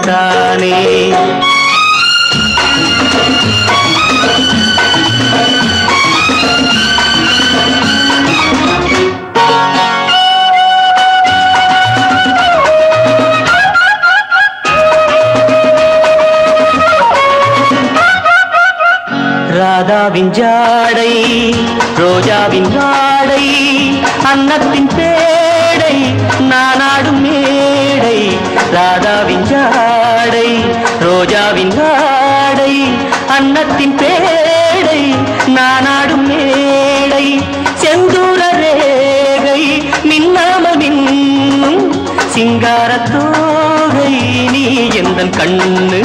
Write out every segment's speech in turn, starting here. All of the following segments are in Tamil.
தானே ராதாவின் ஜாடை ரோஜாவின் வாடை அன்னத்தின் பேடை ராதாவின் ஜாடை ரோஜாவின் வாடை அன்னத்தின் பேடை நானாடும் மேடை செந்தூர ரேகை மின்னாமல் மின்னும் சிங்காரத்தோகை நீ எந்த கண்ணு?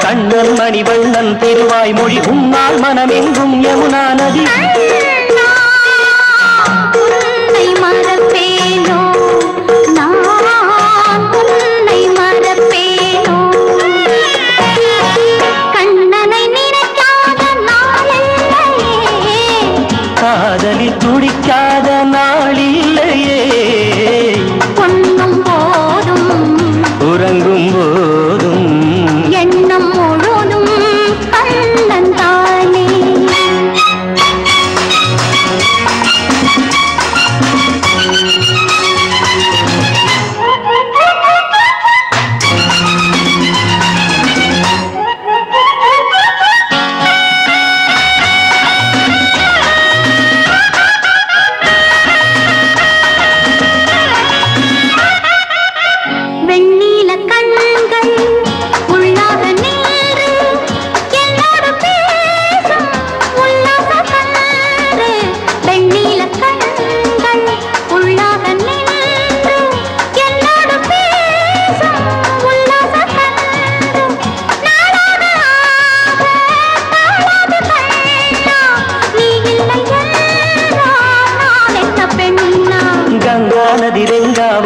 கண்ணன் மணி வண்ணன் திருவாய் மொழி உன்னால் மனமெங்கும் யமுனா நதி. காதலி துடிக்காத நாளில்லையே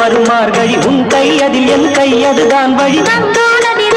வரும் மார்கழி உன் கை அதில் என் கை அதுதான் வழி. கங்கானதி